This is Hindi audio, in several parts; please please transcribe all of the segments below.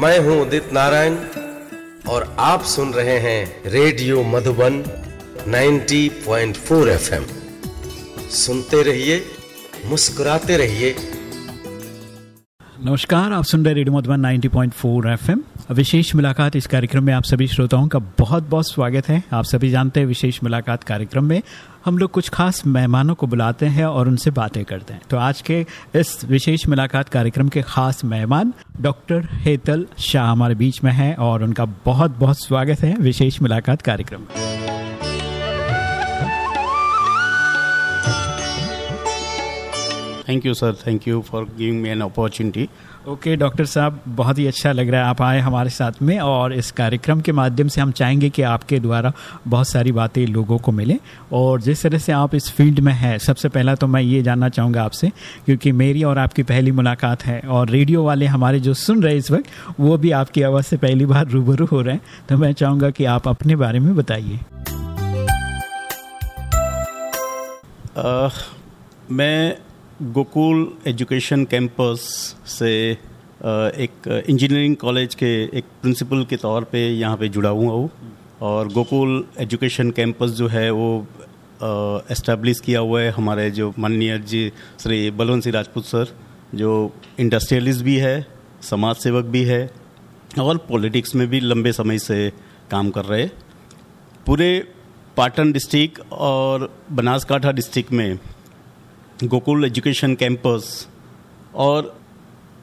मैं हूँ उदित नारायण और आप सुन रहे हैं रेडियो मधुबन 90.4 एफएम। सुनते रहिए, मुस्कुराते रहिए। नमस्कार, आप सुन रहे रेडियो मधुबन 90.4 एफएम। विशेष मुलाकात इस कार्यक्रम में आप सभी श्रोताओं का बहुत बहुत स्वागत है। आप सभी जानते हैं विशेष मुलाकात कार्यक्रम में हम लोग कुछ खास मेहमानों को बुलाते हैं और उनसे बातें करते हैं। तो आज के इस विशेष मुलाकात कार्यक्रम के खास मेहमान डॉक्टर हेतल शाह हमारे बीच में हैं और उनका बहुत बहुत स्वागत है विशेष मुलाकात कार्यक्रम में। Thank you sir thank you for giving me an opportunity okay doctor साहब, बहुत ही अच्छा लग रहा है आप आए हमारे साथ में और इस कार्यक्रम के माध्यम से हम चाहेंगे कि आपके द्वारा बहुत सारी बातें लोगों को मिले। और जिस तरह से आप इस फ़ील्ड में हैं, सबसे पहला तो मैं ये जानना चाहूँगा आपसे, क्योंकि मेरी और आपकी पहली मुलाकात है और रेडियो वाले हमारे जो सुन रहे इस वक्त, वो भी आपकी आवाज़ से पहली बार रूबरू हो रहे हैं। तो मैं चाहूँगा कि आप अपने बारे में बताइए। मैं गोकुल एजुकेशन कैंपस से एक इंजीनियरिंग कॉलेज के एक प्रिंसिपल के तौर पे यहाँ पे जुड़ा हुआ हूँ और गोकुल एजुकेशन कैंपस जो है वो एस्टेब्लिश किया हुआ है हमारे जो माननीय जी श्री बलवंत सिंह राजपूत सर, जो इंडस्ट्रियलिस्ट भी है समाज सेवक भी है और पॉलिटिक्स में भी लंबे समय से काम कर रहे पूरे पाटन डिस्ट्रिक्ट और बनासकाठा डिस्ट्रिक्ट में गोकुल एजुकेशन कैंपस और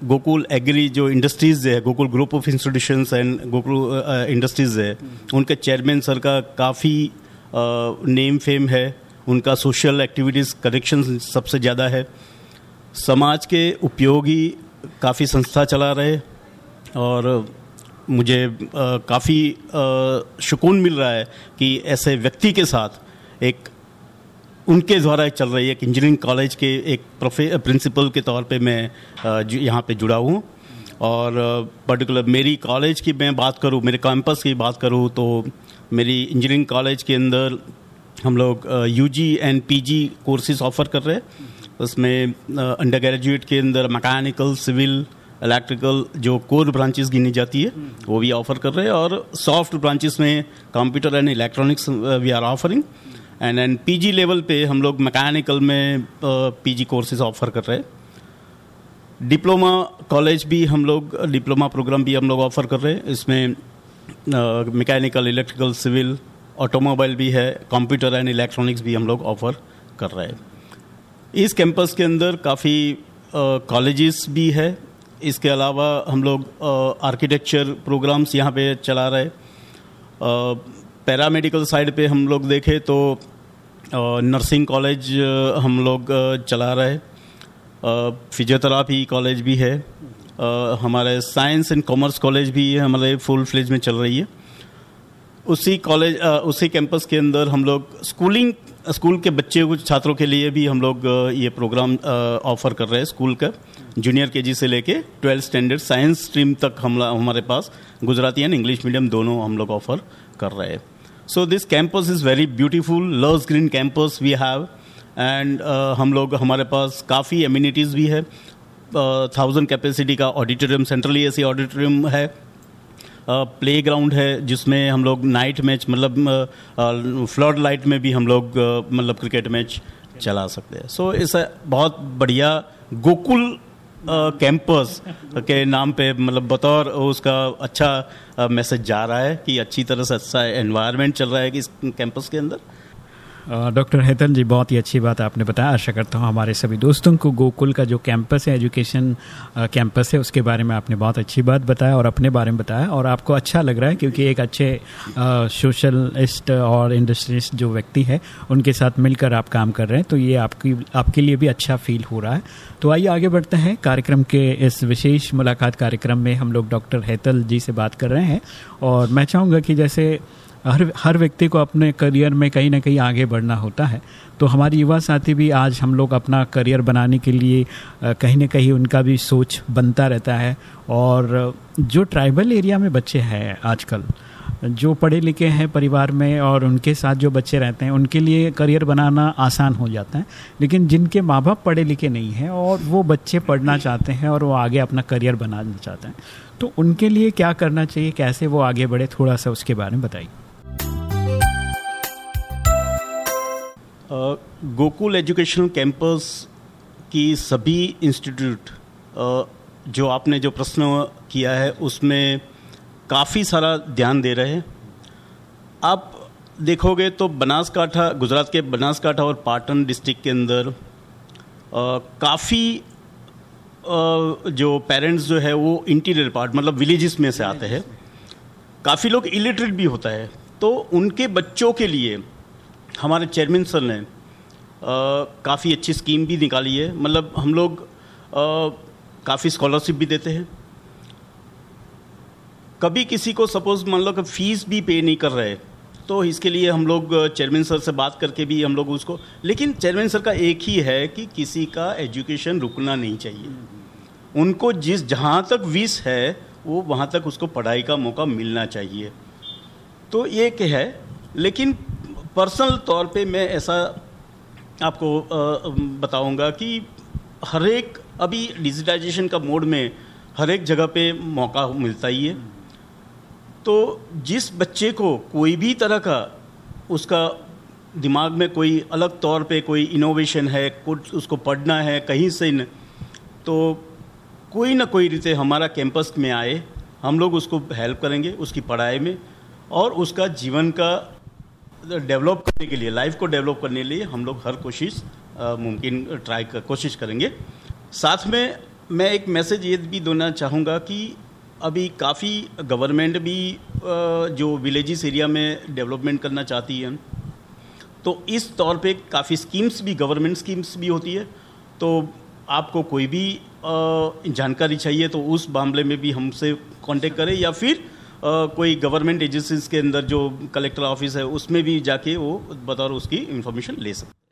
गोकुल एग्री जो इंडस्ट्रीज़ है Gokul group of institutions and Gokul industries है, उनके चेयरमैन सर का काफ़ी नेम फेम है, उनका सोशल एक्टिविटीज़ कनेक्शन सबसे ज़्यादा है। समाज के उपयोगी काफ़ी संस्था चला रहे और मुझे काफ़ी सुकून मिल रहा है कि ऐसे व्यक्ति के साथ एक उनके द्वारा चल रही है एक इंजीनियरिंग कॉलेज के एक प्रिंसिपल के तौर पे मैं यहाँ पे जुड़ा हूँ। और पर्टिकुलर मेरी कॉलेज की मैं बात करूँ, मेरे कैंपस की बात करूँ तो मेरी इंजीनियरिंग कॉलेज के अंदर हम लोग UG and PG courses offer कर रहे हैं। उसमें अंडर ग्रेजुएट के अंदर मैकेनिकल सिविल इलेक्ट्रिकल जो कोर ब्रांचेस गिनी जाती है, वो भी ऑफ़र कर रहे हैं। और सॉफ्ट ब्रांचेस में computer and electronics we are offering and and PG level पे हम लोग मैकेनिकल में पीजी कोर्सेज ऑफ़र कर रहे हैं। डिप्लोमा कॉलेज भी हम लोग डिप्लोमा प्रोग्राम भी हम लोग ऑफ़र कर रहे हैं। इसमें मैकेनिकल इलेक्ट्रिकल सिविल ऑटोमोबाइल भी है कंप्यूटर एंड इलेक्ट्रॉनिक्स भी हम लोग ऑफ़र कर रहे हैं। इस कैंपस के अंदर काफ़ी कॉलेजेस भी है। इसके अलावा हम लोग आर्किटेक्चर प्रोग्राम्स यहाँ पे चला रहे पैरामेडिकल साइड पे हम लोग देखें तो नर्सिंग कॉलेज हम लोग चला रहे फिजियोथेरापी कॉलेज भी है। हमारे साइंस एंड कॉमर्स कॉलेज भी हमारे फुल फ्लेज में चल रही है। उसी कॉलेज उसी कैंपस के अंदर हम लोग स्कूलिंग, स्कूल के बच्चे कुछ छात्रों के लिए भी हम लोग ये प्रोग्राम ऑफ़र कर रहे हैं स्कूल का, जूनियर के से लेके ट्वेल्थ स्टैंडर्ड साइंस स्ट्रीम तक हम हमारे पास गुजराती एंड इंग्लिश मीडियम दोनों हम लोग ऑफ़र कर रहे हैं। So this campus is very beautiful lush green campus we have and हम लोग हमारे पास काफ़ी एम्यूनिटीज़ भी है। थाउज़ेंड uh, कैपेसिटी का ऑडिटोरियम सेंट्रली एसी ऑडिटोरियम है। प्ले uh, ग्राउंड है जिसमें हम लोग नाइट मैच मतलब फ्लड लाइट में भी हम लोग uh, मतलब क्रिकेट मैच चला सकते हैं। सो so, इस बहुत बढ़िया गोकुल कैंपस के नाम पे मतलब बतौर उसका अच्छा मैसेज जा रहा है कि अच्छी तरह से अच्छा एनवायरनमेंट चल रहा है कि इस कैंपस के अंदर। डॉक्टर हेतन जी, बहुत ही अच्छी बात आपने बताया। आशा करता हूँ हमारे सभी दोस्तों को गोकुल का जो कैंपस है, एजुकेशन कैंपस है, उसके बारे में आपने बहुत अच्छी बात बताया और अपने बारे में बताया। और आपको अच्छा लग रहा है क्योंकि एक अच्छे सोशलिस्ट और इंडस्ट्रिस्ट जो व्यक्ति है, उनके साथ मिलकर आप काम कर रहे हैं तो ये आपकी, आपके लिए भी अच्छा फील हो रहा है। तो आइए आगे बढ़ते हैं। कार्यक्रम के इस विशेष मुलाकात कार्यक्रम में हम लोग डॉक्टर हेतल जी से बात कर रहे हैं। और मैं चाहूँगा कि जैसे हर हर व्यक्ति को अपने करियर में कहीं ना कहीं आगे बढ़ना होता है। तो हमारे युवा साथी भी आज हम लोग अपना करियर बनाने के लिए कहीं ना कहीं उनका भी सोच बनता रहता है। और जो ट्राइबल एरिया में बच्चे हैं आजकल, जो पढ़े लिखे हैं परिवार में और उनके साथ जो बच्चे रहते हैं, उनके लिए करियर बनाना आसान हो जाता है। लेकिन जिनके माँ बाप पढ़े लिखे नहीं हैं और वो बच्चे पढ़ना चाहते हैं और वो आगे अपना करियर बनाना चाहते हैं तो उनके लिए क्या करना चाहिए, कैसे वो आगे बढ़े, थोड़ा सा उसके बारे में बताइए। गोकुल एजुकेशनल कैंपस की सभी इंस्टीट्यूट जो आपने जो प्रश्न किया है उसमें काफ़ी सारा ध्यान दे रहे हैं। आप देखोगे तो बनासकाठा गुजरात के बनासकाठा और पाटन डिस्ट्रिक्ट के अंदर काफ़ी जो पेरेंट्स जो है वो इंटीरियर पार्ट मतलब विलेजेस में से आते हैं। काफ़ी लोग इलिटरेट भी होता है। तो उनके बच्चों के लिए हमारे चेयरमैन सर ने काफ़ी अच्छी स्कीम भी निकाली है। मतलब हम लोग काफ़ी स्कॉलरशिप भी देते हैं। कभी किसी को सपोज़ मान लो कि फ़ीस भी पे नहीं कर रहे तो इसके लिए हम लोग चेयरमैन सर से बात करके भी हम लोग उसको, लेकिन चेयरमैन सर का एक ही है कि किसी का एजुकेशन रुकना नहीं चाहिए। उनको जिस, जहाँ तक विश है, वो वहाँ तक उसको पढ़ाई का मौका मिलना चाहिए। तो ये क्या है, लेकिन पर्सनल तौर पे मैं ऐसा आपको बताऊँगा कि हर एक, अभी डिजिटाइजेशन का मोड में हर एक जगह पे मौका मिलता ही है। तो जिस बच्चे को कोई भी तरह का उसका दिमाग में कोई अलग तौर पे कोई इनोवेशन है, कुछ उसको पढ़ना है, कहीं से न तो कोई ना कोई रीते हमारा कैंपस में आए, हम लोग उसको हेल्प करेंगे, उसकी पढ़ाई में और उसका जीवन का डेवलप करने के लिए, लाइफ को डेवलप करने के लिए हम लोग हर कोशिश मुमकिन ट्राई कर कोशिश करेंगे। साथ में मैं एक मैसेज ये भी देना चाहूँगा कि अभी काफ़ी गवर्नमेंट भी जो विलेजेस एरिया में डेवलपमेंट करना चाहती है तो इस तौर पे काफ़ी स्कीम्स भी, गवर्नमेंट स्कीम्स भी होती है। तो आपको कोई भी जानकारी चाहिए तो उस मामले में भी हमसे कांटेक्ट करें या फिर कोई गवर्नमेंट एजेंसीज के अंदर जो कलेक्टर ऑफ़िस है, उसमें भी जाके वो बतौर उसकी इन्फॉर्मेशन ले सकते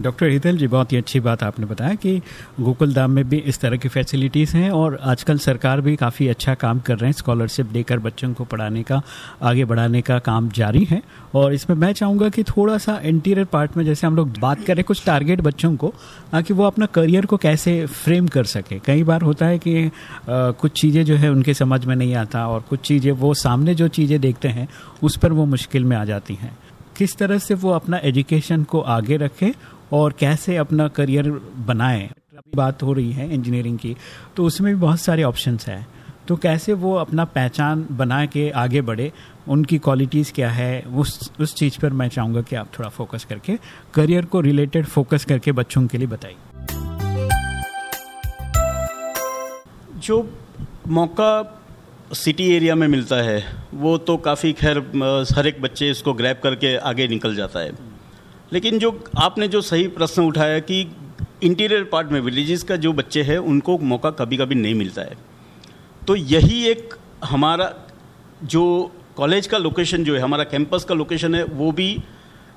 डॉक्टर हितल जी बहुत ही अच्छी बात आपने बताया कि गोकुल धाम में भी इस तरह की फैसिलिटीज़ हैं और आजकल सरकार भी काफ़ी अच्छा काम कर रहे हैं स्कॉलरशिप देकर बच्चों को पढ़ाने का आगे बढ़ाने का काम जारी है। और इसमें मैं चाहूँगा कि थोड़ा सा इंटीरियर पार्ट में जैसे हम लोग बात करें कुछ टारगेट बच्चों को ताकि वो अपना करियर को कैसे फ्रेम कर सके। कई बार होता है कि आ, कुछ चीज़ें जो है उनके समझ में नहीं आता और कुछ चीज़ें वो सामने जो चीज़ें देखते हैं उस पर वो मुश्किल में आ जाती हैं। किस तरह से वो अपना एजुकेशन को आगे रखे और कैसे अपना करियर बनाए? बात हो रही है इंजीनियरिंग की तो उसमें भी बहुत सारे ऑप्शंस हैं। तो कैसे वो अपना पहचान बना के आगे बढ़े? उनकी क्वालिटीज़ क्या है? उस उस चीज़ पर मैं चाहूँगा कि आप थोड़ा फोकस करके करियर को रिलेटेड फोकस करके बच्चों के लिए बताइए। जो मौका सिटी एरिया में मिलता है, वो तो काफ़ी खैर हर एक बच्चे इसको ग्रैब करके आगे निकल जाता है। लेकिन जो आपने जो सही प्रश्न उठाया कि इंटीरियर पार्ट में विलेजेस का जो बच्चे हैं, उनको मौका कभी कभी नहीं मिलता है। तो यही एक हमारा जो कॉलेज का लोकेशन जो है, हमारा कैंपस का लोकेशन है, वो भी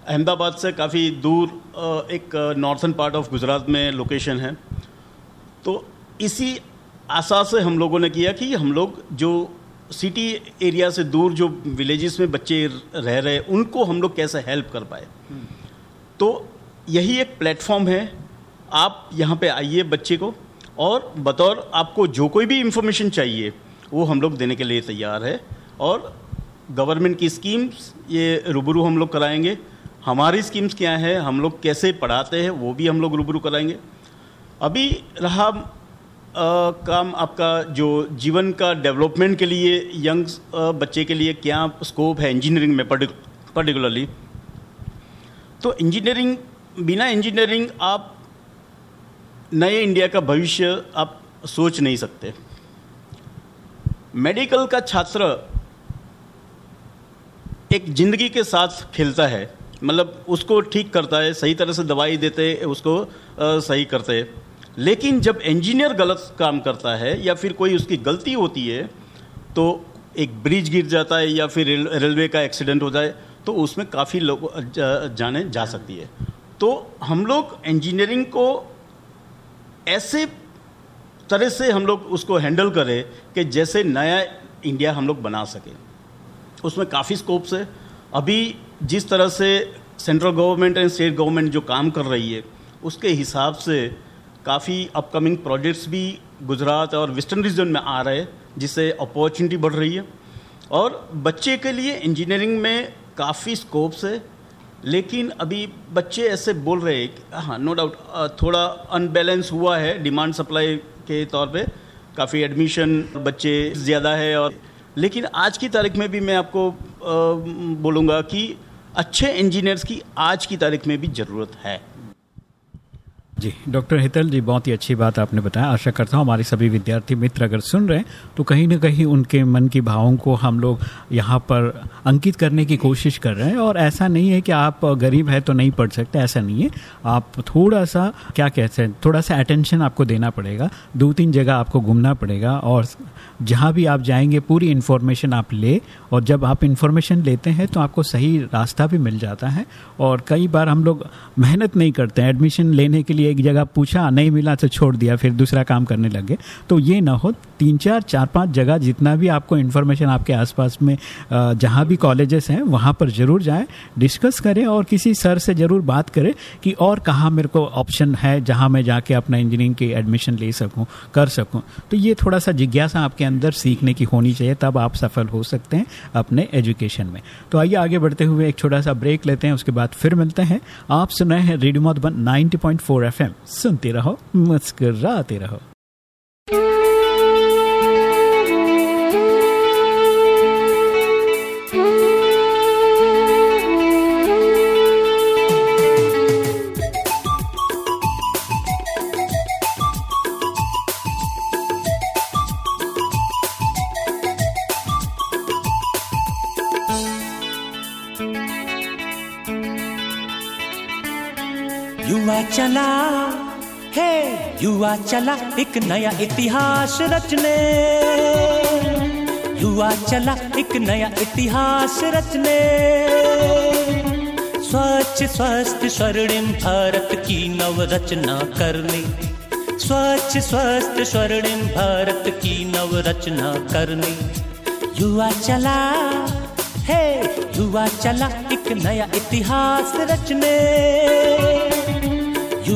अहमदाबाद से काफ़ी दूर एक नॉर्थन पार्ट ऑफ़ गुजरात में लोकेशन है। तो इसी आशा से हम लोगों ने किया कि हम लोग जो सिटी एरिया से दूर जो विलेजेस में बच्चे रह रहे उनको हम लोग कैसे हेल्प कर पाए। तो यही एक प्लेटफॉर्म है। आप यहाँ पे आइए बच्चे को और बतौर आपको जो कोई भी इंफॉर्मेशन चाहिए वो हम लोग देने के लिए तैयार है और गवर्नमेंट की स्कीम्स ये रूबरू हम लोग कराएँगे। हमारी स्कीम्स क्या है हम लोग कैसे पढ़ाते हैं वो भी हम लोग रूबरू कराएँगे। अभी रहा आ, काम आपका जो जीवन का डेवलपमेंट के लिए यंग बच्चे के लिए क्या स्कोप है इंजीनियरिंग में पर्टिकुलरली तो इंजीनियरिंग बिना इंजीनियरिंग आप नए इंडिया का भविष्य आप सोच नहीं सकते। मेडिकल का छात्र एक ज़िंदगी के साथ खेलता है मतलब उसको ठीक करता है सही तरह से दवाई देते उसको आ, सही करते लेकिन जब इंजीनियर गलत काम करता है या फिर कोई उसकी गलती होती है तो एक ब्रिज गिर जाता है या फिर रेलवे का एक्सीडेंट हो जाए तो उसमें काफ़ी लोग जाने जा सकती है। तो हम लोग इंजीनियरिंग को ऐसे तरह से हम लोग उसको हैंडल करें कि जैसे नया इंडिया हम लोग बना सकें। उसमें काफ़ी स्कोप्स है। अभी जिस तरह से central government and state government जो काम कर रही है, उसके हिसाब से काफ़ी अपकमिंग प्रोजेक्ट्स भी गुजरात और वेस्टर्न रीजन में आ रहे हैं, जिससे अपॉर्चुनिटी बढ़ रही है। और बच्चे के लिए इंजीनियरिंग में काफ़ी स्कोप्स है, लेकिन अभी बच्चे ऐसे बोल रहे हैं हाँ नो डाउट थोड़ा अनबैलेंस हुआ है डिमांड सप्लाई के तौर पे। काफ़ी एडमिशन बच्चे ज़्यादा है और, लेकिन आज की तारीख में भी मैं आपको बोलूँगा कि अच्छे इंजीनियर्स की आज की तारीख में भी ज़रूरत है। जी, डॉक्टर हितल जी, बहुत ही अच्छी बात आपने बताया। आशा करता हूँ हमारे सभी विद्यार्थी मित्र अगर सुन रहे हैं तो कहीं ना कहीं उनके मन की भावों को हम लोग यहाँ पर अंकित करने की कोशिश कर रहे हैं। और ऐसा नहीं है कि आप गरीब है तो नहीं पढ़ सकते, ऐसा नहीं है। आप थोड़ा सा, क्या कहते हैं, थोड़ा सा अटेंशन आपको देना पड़ेगा। दो तीन जगह आपको घूमना पड़ेगा और जहाँ भी आप जाएँगे, पूरी इन्फॉर्मेशन आप ले और जब आप इन्फॉर्मेशन लेते हैं तो आपको सही रास्ता भी मिल जाता है। और कई बार हम लोग मेहनत नहीं करते हैं। एडमिशन लेने के लिए एक जगह पूछा, नहीं मिला तो छोड़ दिया, फिर दूसरा काम करने लगे तो ये ना हो, तीन, चार चार, पाँच जगह जितना भी आपको इन्फॉर्मेशन आपके आसपास में जहाँ भी कॉलेजेस हैं, वहाँ पर ज़रूर जाएँ डिस्कस करें और किसी सर से ज़रूर बात करें कि और कहाँ मेरे को ऑप्शन है, जहाँ मैं जाके अपना इंजीनियरिंग की एडमिशन ले सकूँ, कर सकूँ। तो ये थोड़ा सा जिज्ञासा आपके अंदर सीखने की होनी चाहिए, तब आप सफल हो सकते हैं अपने एजुकेशन में। तो आइए आगे बढ़ते हुए एक छोटा सा ब्रेक लेते हैं, उसके बाद फिर मिलते हैं। आप सुन रहे हैं रेडियो मधुबन 90.4 एफएम सुनते रहो मुस्कराते रहो। चला एक नया इतिहास रचने। युवा चला एक नया इतिहास रचने। स्वच्छ, स्वस्थ, स्वर्णिम भारत की नव रचना करने। स्वच्छ, स्वस्थ, स्वर्णिम भारत की नव रचना करने। युवा चला, है, युवा चला एक नया इतिहास रचने।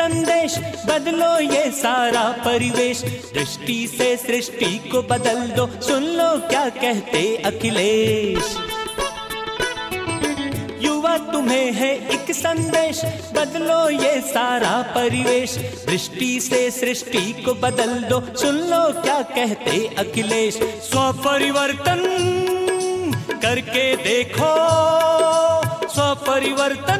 संदेश, बदलो ये सारा परिवेश। दृष्टि से सृष्टि को बदल दो, सुन लो क्या कहते अखिलेश। युवा तुम्हें है एक संदेश, बदलो ये सारा परिवेश। दृष्टि से सृष्टि को बदल दो, सुन लो क्या कहते अखिलेश। स्व परिवर्तन करके देखो स्व परिवर्तन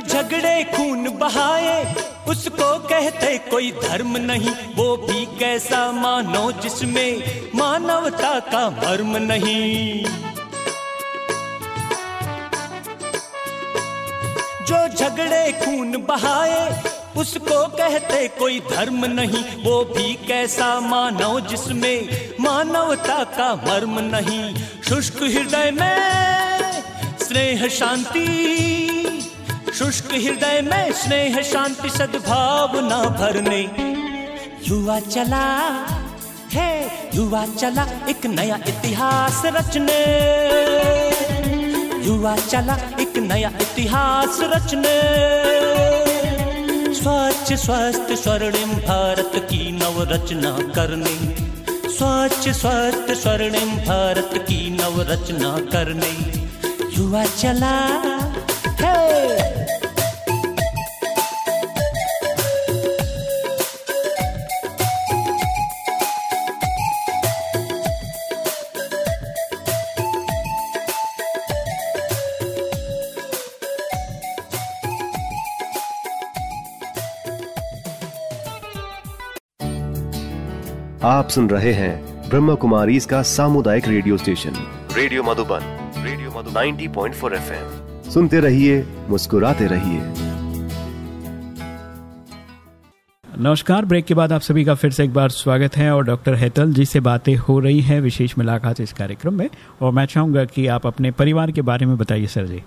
झगड़े खून बहाए, उसको कहते कोई धर्म नहीं, वो भी कैसा मानो जिसमें मानवता का मर्म नहीं। जो झगड़े खून बहाए, उसको कहते कोई धर्म नहीं, वो भी कैसा मानव जिसमें मानवता का मर्म नहीं। शुष्क हृदय में स्नेह शांति शुष्क हृदय में स्नेह, शांति, सद्भावना भरने। युवा चला, है, युवा चला, एक नया इतिहास रचने। युवा चला, एक नया इतिहास रचने। स्वच्छ, स्वस्थ, स्वर्णिम भारत की नवरचना करने। स्वच्छ, स्वस्थ, स्वर्णिम भारत की नवरचना करने। युवा चला, है आप सुन रहे हैं ब्रह्म कुमारी इसका सामुदायिक radio station. Radio Madhuban radio Madhuban. 90.4 FM. सुनते रहिए मुस्कुराते रहिए। नमस्कार ब्रेक के बाद आप सभी का फिर से एक बार स्वागत है और डॉक्टर हेतल जी से बातें हो रही हैं विशेष मुलाकात इस कार्यक्रम में। और मैं चाहूँगा कि आप अपने परिवार के बारे में बताइए सर जी।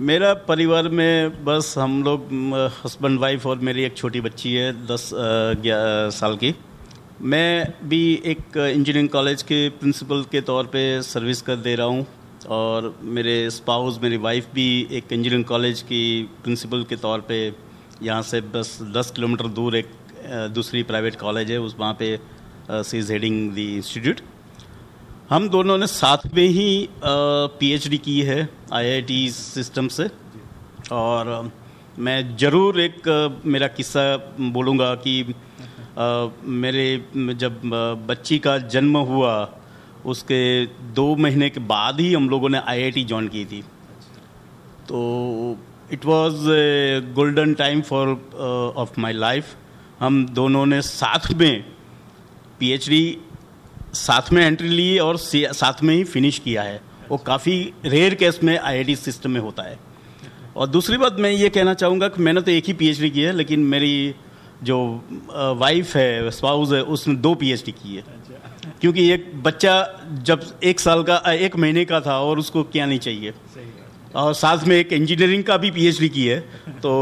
मेरा परिवार में बस हम लोग हस्बैंड वाइफ और मेरी एक छोटी बच्ची है, दस साल की। मैं भी एक इंजीनियरिंग कॉलेज के प्रिंसिपल के तौर पे सर्विस कर दे रहा हूँ और मेरे स्पाउस मेरी वाइफ भी एक इंजीनियरिंग कॉलेज की प्रिंसिपल के तौर पे यहाँ से बस दस किलोमीटर दूर एक दूसरी प्राइवेट कॉलेज है, उस वहाँ पे she is heading the institute हम दोनों ने साथ में ही पीएचडी की है आईआईटी सिस्टम से। और मैं ज़रूर एक मेरा किस्सा बोलूँगा कि मेरे, जब बच्ची का जन्म हुआ, उसके दो महीने के बाद ही हम लोगों ने आईआईटी ज्वाइन की थी। तो it was golden time for of my life हम दोनों ने साथ में पीएचडी साथ में एंट्री ली और साथ में ही फिनिश किया है। वो काफ़ी रेयर केस में आईआईटी सिस्टम में होता है। और दूसरी बात मैं ये कहना चाहूँगा कि मैंने तो एक ही पीएचडी की है, लेकिन मेरी जो वाइफ है स्पाउस है, उसने दो पीएचडी की है। क्योंकि एक बच्चा जब एक साल का एक महीने का था और उसको क्या नहीं चाहिए। और साथ में एक इंजीनियरिंग का भी पीएचडी की है तो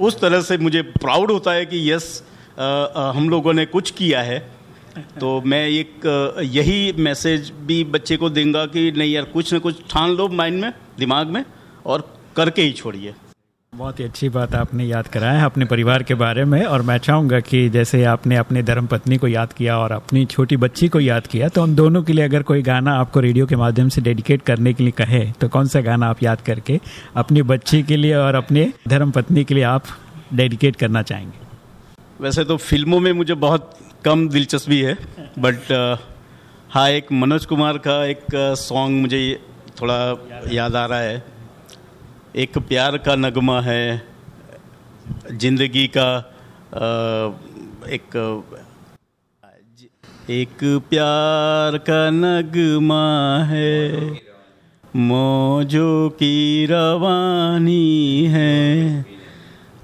उस तरह से मुझे प्राउड होता है कि यस हम लोगों ने कुछ किया है। तो मैं एक यही मैसेज भी बच्चे को दूँगा कि नहीं यार कुछ ना कुछ ठान लो माइंड में दिमाग में और करके ही छोड़िए। बहुत ही अच्छी बात आपने याद कराया है अपने परिवार के बारे में और मैं चाहूँगा कि जैसे आपने अपने धर्म पत्नी को याद किया और अपनी छोटी बच्ची को याद किया तो उन दोनों के लिए अगर कोई गाना आपको रेडियो के माध्यम से डेडिकेट करने के लिए कहे तो कौन सा गाना आप याद करके अपनी बच्ची के लिए और अपने धर्म पत्नी के लिए आप डेडिकेट करना चाहेंगे? वैसे तो फ़िल्मों में मुझे बहुत कम दिलचस्पी है बट uh, हाँ एक मनोज कुमार का एक सॉन्ग uh, मुझे थोड़ा याद आ रहा है। एक प्यार का नगमा है ज़िंदगी का uh, एक एक प्यार का नगमा है। मौजों की रवानी है।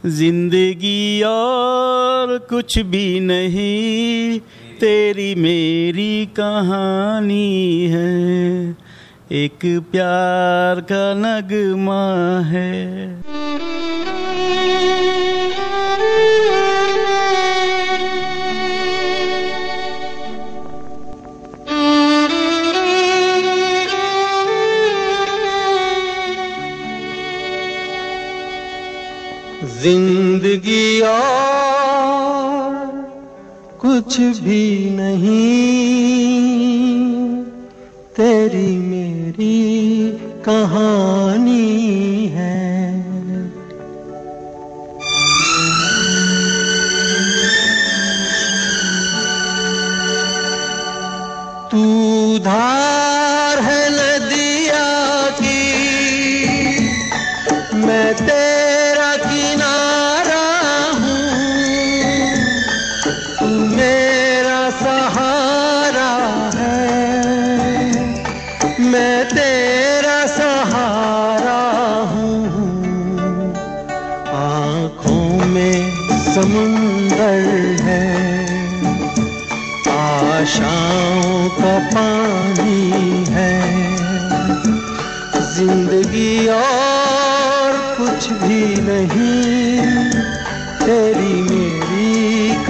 ज़िंदगी और कुछ भी नहीं तेरी मेरी कहानी है। एक प्यार का नगमा है। ज़िंदगी और कुछ भी नहीं। तेरी मेरी कहानी।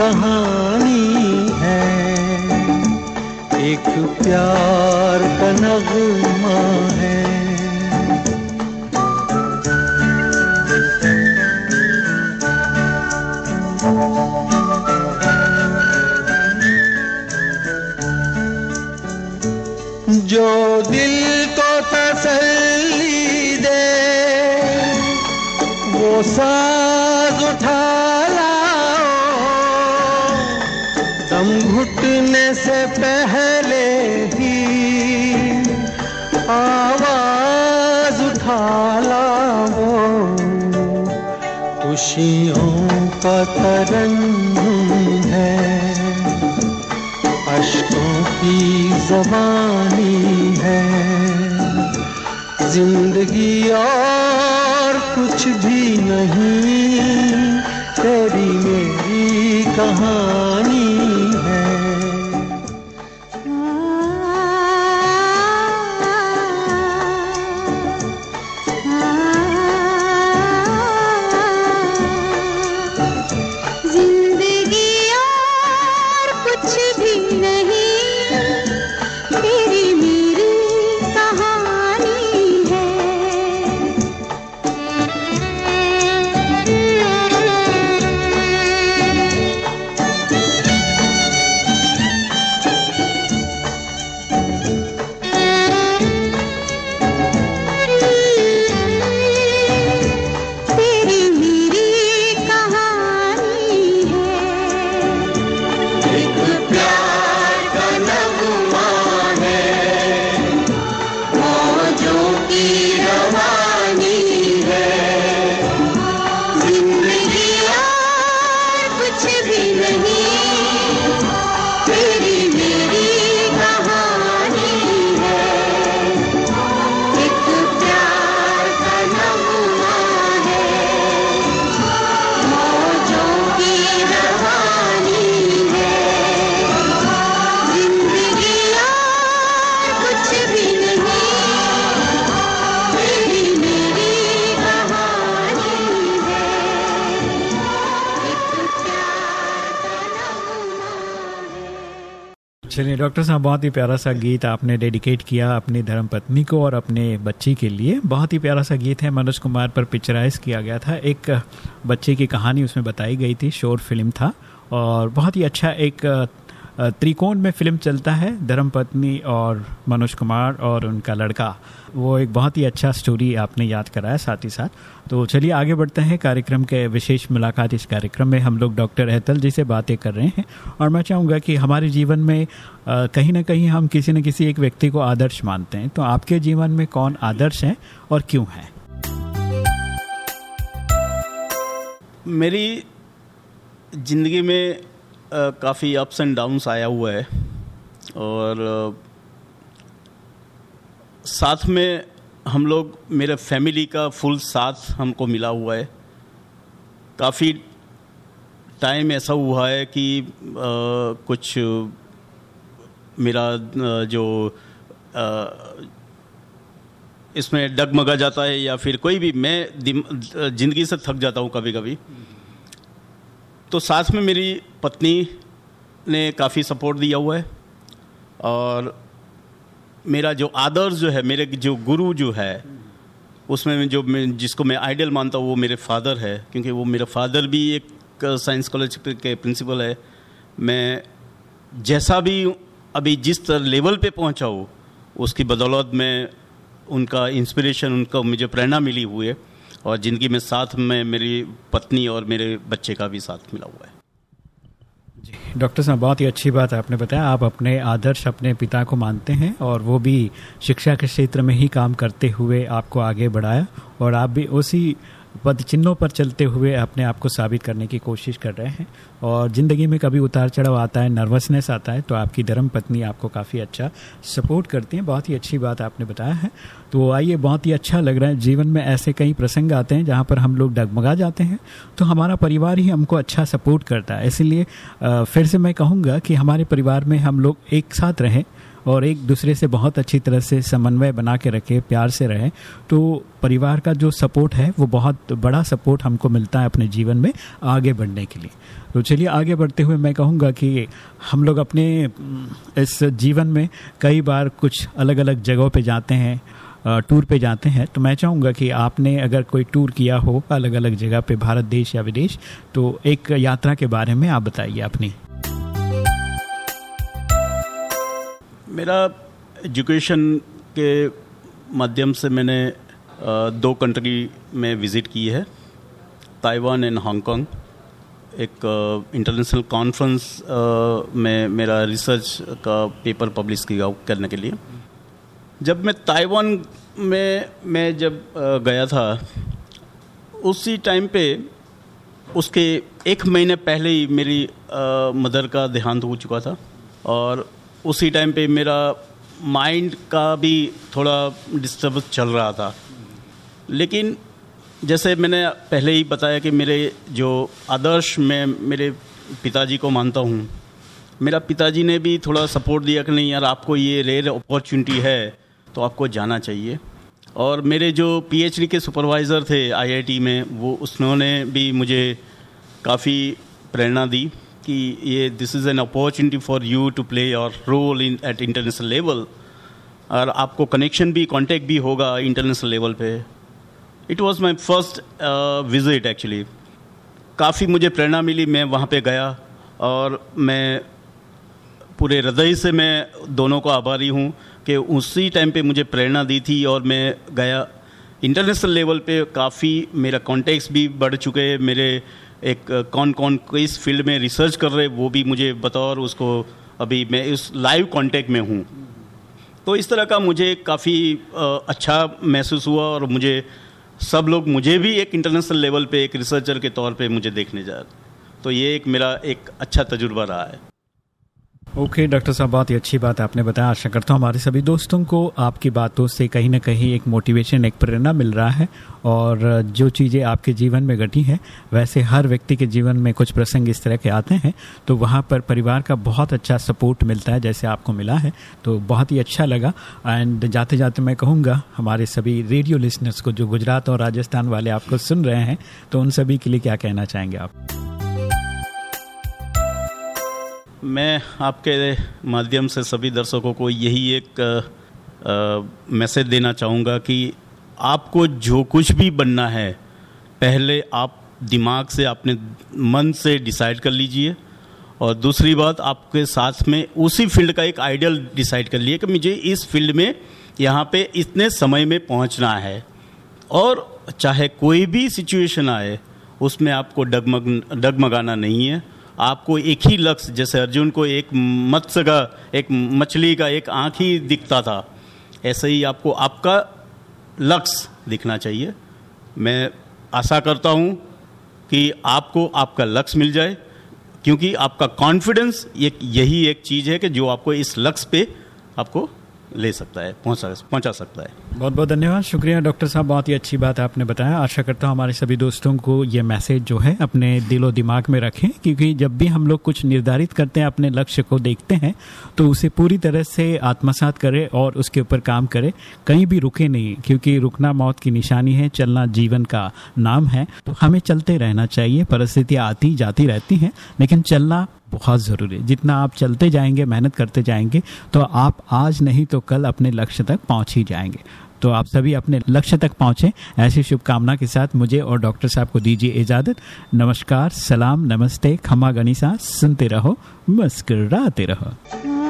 कहानी है। एक प्यार का नगमा है। जो दिल का तरंग है अशकों की जबानी है। ज़िंदगी और कुछ भी नहीं, तेरी मेरी कहानी। डॉक्टर साहब, बहुत ही प्यारा सा गीत आपने डेडिकेट किया अपनी धर्म पत्नी को और अपने बच्ची के लिए। बहुत ही प्यारा सा गीत है, मनोज कुमार पर पिक्चराइज किया गया था। एक बच्चे की कहानी उसमें बताई गई थी, शोर फ़िल्म था और बहुत ही अच्छा एक त्रिकोण में फ़िल्म चलता है धर्म पत्नी और मनोज कुमार और उनका लड़का। वो एक बहुत ही अच्छा स्टोरी आपने याद कराया साथ ही साथ। तो चलिए आगे बढ़ते हैं कार्यक्रम के विशेष मुलाकात। इस कार्यक्रम में हम लोग डॉक्टर अहतल जी से बातें कर रहे हैं और मैं चाहूँगा कि हमारे जीवन में कहीं ना कहीं हम किसी न किसी एक व्यक्ति को आदर्श मानते हैं। तो आपके जीवन में कौन आदर्श है और क्यों है? मेरी ज़िंदगी में काफ़ी अप्स एंड डाउन्स आया हुआ है। और साथ में हम लोग मेरे फैमिली का फुल साथ हमको मिला हुआ है। काफ़ी टाइम ऐसा हुआ है कि अ, कुछ मेरा जो अ, इसमें डगमगा जाता है या फिर कोई भी मैं ज़िंदगी से थक जाता हूँ कभी कभी तो साथ में मेरी पत्नी ने काफ़ी सपोर्ट दिया हुआ है और मेरा जो आदर्श जो है, मेरे जो गुरु जो है, उसमें जो मैं, जिसको मैं आइडल मानता हूँ, वो मेरे फादर है, क्योंकि वो मेरा फादर भी एक साइंस कॉलेज के प्रिंसिपल है। मैं जैसा भी अभी जिस तरह लेवल पे पहुँचा हूँ, उसकी बदौलत में उनका इंस्पिरेशन उनका मुझे प्रेरणा मिली हुई है। और जिनकी में साथ में मेरी पत्नी और मेरे बच्चे का भी साथ मिला हुआ है। जी, डॉक्टर साहब, बहुत ही अच्छी बात है आपने बताया। आप अपने आदर्श अपने पिता को मानते हैं और वो भी शिक्षा के क्षेत्र में ही काम करते हुए आपको आगे बढ़ाया और आप भी उसी पद चिन्हों पर चलते हुए अपने आप को साबित करने की कोशिश कर रहे हैं। और ज़िंदगी में कभी उतार चढ़ाव आता है, नर्वसनेस आता है तो आपकी धर्म पत्नी आपको काफ़ी अच्छा सपोर्ट करती हैं। बहुत ही अच्छी बात आपने बताया है। तो आइए, बहुत ही अच्छा लग रहा है। जीवन में ऐसे कई प्रसंग आते हैं जहाँ पर हम लोग डगमगा जाते हैं। तो हमारा परिवार ही हमको अच्छा सपोर्ट करता है। इसीलिए फिर से मैं कहूँगा कि हमारे परिवार में हम लोग एक साथ रहें। और एक दूसरे से बहुत अच्छी तरह से समन्वय बना के रखें, प्यार से रहें तो परिवार का जो सपोर्ट है, वो बहुत बड़ा सपोर्ट हमको मिलता है अपने जीवन में आगे बढ़ने के लिए। तो चलिए आगे बढ़ते हुए मैं कहूँगा कि हम लोग अपने इस जीवन में कई बार कुछ अलग अलग जगहों पे जाते हैं टूर पे जाते हैं तो मैं चाहूँगा कि आपने अगर कोई टूर किया हो अलग अलग जगह पे, भारत देश या विदेश तो एक यात्रा के बारे में आप बताइए अपनी। मेरा एजुकेशन के माध्यम से मैंने दो कंट्री में विज़िट की है। Taiwan and Hong Kong. एक इंटरनेशनल कॉन्फ्रेंस में मेरा रिसर्च का पेपर पब्लिश किया करने के लिए। जब मैं ताइवान में, मैं जब गया था, उसी टाइम पे उसके एक महीने पहले ही मेरी मदर का देहांत हो चुका था। और उसी टाइम पे मेरा माइंड का भी थोड़ा डिस्टर्ब चल रहा था। लेकिन जैसे मैंने पहले ही बताया कि मेरे जो आदर्श मैं मेरे पिताजी को मानता हूँ, मेरा पिताजी ने भी थोड़ा सपोर्ट दिया कि नहीं यार, आपको ये रेयर अपॉर्चुनिटी है तो आपको जाना चाहिए। और मेरे जो पीएचडी के सुपरवाइज़र थे आईआईटी में, वो, उसने भी मुझे काफ़ी प्रेरणा दी। कि ये this is an opportunity for you to play your role in at international level और आपको कनेक्शन भी कांटेक्ट भी होगा इंटरनेशनल लेवल पे. It was my first visit actually काफ़ी मुझे प्रेरणा मिली, मैं वहाँ पे गया और मैं पूरे हृदय से मैं दोनों को आभारी हूँ कि उसी टाइम पे मुझे प्रेरणा दी थी और मैं गया. इंटरनेशनल लेवल पे काफ़ी मेरा कॉन्टेक्स भी बढ़ चुके हैं मेरे एक कौन कौन, किस फ़ील्ड में रिसर्च कर रहे वो भी मुझे बताओ और उसको अभी मैं इस लाइव कांटेक्ट में हूँ। तो इस तरह का मुझे काफ़ी अच्छा महसूस हुआ और मुझे, सब लोग मुझे भी एक इंटरनेशनल लेवल पे, एक रिसर्चर के तौर पे मुझे देखने जा तो ये एक मेरा एक अच्छा तजुर्बा रहा है। ओके okay, डॉक्टर साहब बहुत ही अच्छी बात आपने बताया। आशा करता हूँ हमारे सभी दोस्तों को आपकी बातों से कहीं ना कहीं एक मोटिवेशन एक प्रेरणा मिल रहा है और जो चीज़ें आपके जीवन में घटी हैं वैसे हर व्यक्ति के जीवन में कुछ प्रसंग इस तरह के आते हैं तो वहाँ पर परिवार का बहुत अच्छा सपोर्ट मिलता है जैसे आपको मिला है तो बहुत ही अच्छा लगा। एंड जाते जाते मैं कहूँगा हमारे सभी रेडियो लिसनर्स को जो गुजरात और राजस्थान वाले आपको सुन रहे हैं तो उन सभी के लिए क्या कहना चाहेंगे आप? मैं आपके माध्यम से सभी दर्शकों को यही एक मैसेज देना चाहूँगा कि आपको जो कुछ भी बनना है, पहले आप दिमाग से, अपने मन से डिसाइड कर लीजिए। और दूसरी बात, आपके साथ में उसी फ़ील्ड का एक आइडियल डिसाइड कर लिए कि मुझे इस फ़ील्ड में यहाँ पे इतने समय में पहुँचना है। और चाहे कोई भी सिचुएशन आए, उसमें आपको डगमग, डगमगाना नहीं है। आपको एक ही लक्ष्य, जैसे अर्जुन को एक मत्स्य का, एक मछली का एक आँख ही दिखता था। ऐसे ही आपको आपका लक्ष्य दिखना चाहिए। मैं आशा करता हूँ कि आपको आपका लक्ष्य मिल जाए, क्योंकि आपका कॉन्फिडेंस एक यही एक चीज़ है कि जो आपको इस लक्ष्य पे आपको ले सकता है, पहुँचा पहुँचा सकता है। बहुत बहुत धन्यवाद। शुक्रिया, डॉक्टर साहब। बहुत ही अच्छी बात आपने बताया। आशा करता हूँ हमारे सभी दोस्तों को ये मैसेज जो है अपने दिलो दिमाग में रखें, क्योंकि जब भी हम लोग कुछ निर्धारित करते हैं, अपने लक्ष्य को देखते हैं तो उसे पूरी तरह से आत्मसात करें और उसके ऊपर काम करें। कहीं भी रुके नहीं, क्योंकि रुकना मौत की निशानी है, चलना जीवन का नाम है। तो हमें चलते रहना चाहिए, परिस्थितियाँ आती जाती रहती हैं, लेकिन चलना बहुत ज़रूरी है। जितना आप चलते जाएँगे, मेहनत करते जाएँगे तो आप आज नहीं तो कल अपने लक्ष्य तक पहुँच ही जाएँगे। तो आप सभी अपने लक्ष्य तक पहुँचे। ऐसी शुभकामना के साथ मुझे और डॉक्टर साहब को दीजिए इजाज़त। नमस्कार, सलाम, नमस्ते, खमा गनीसा, सुनते रहो, मुस्कराते रहो।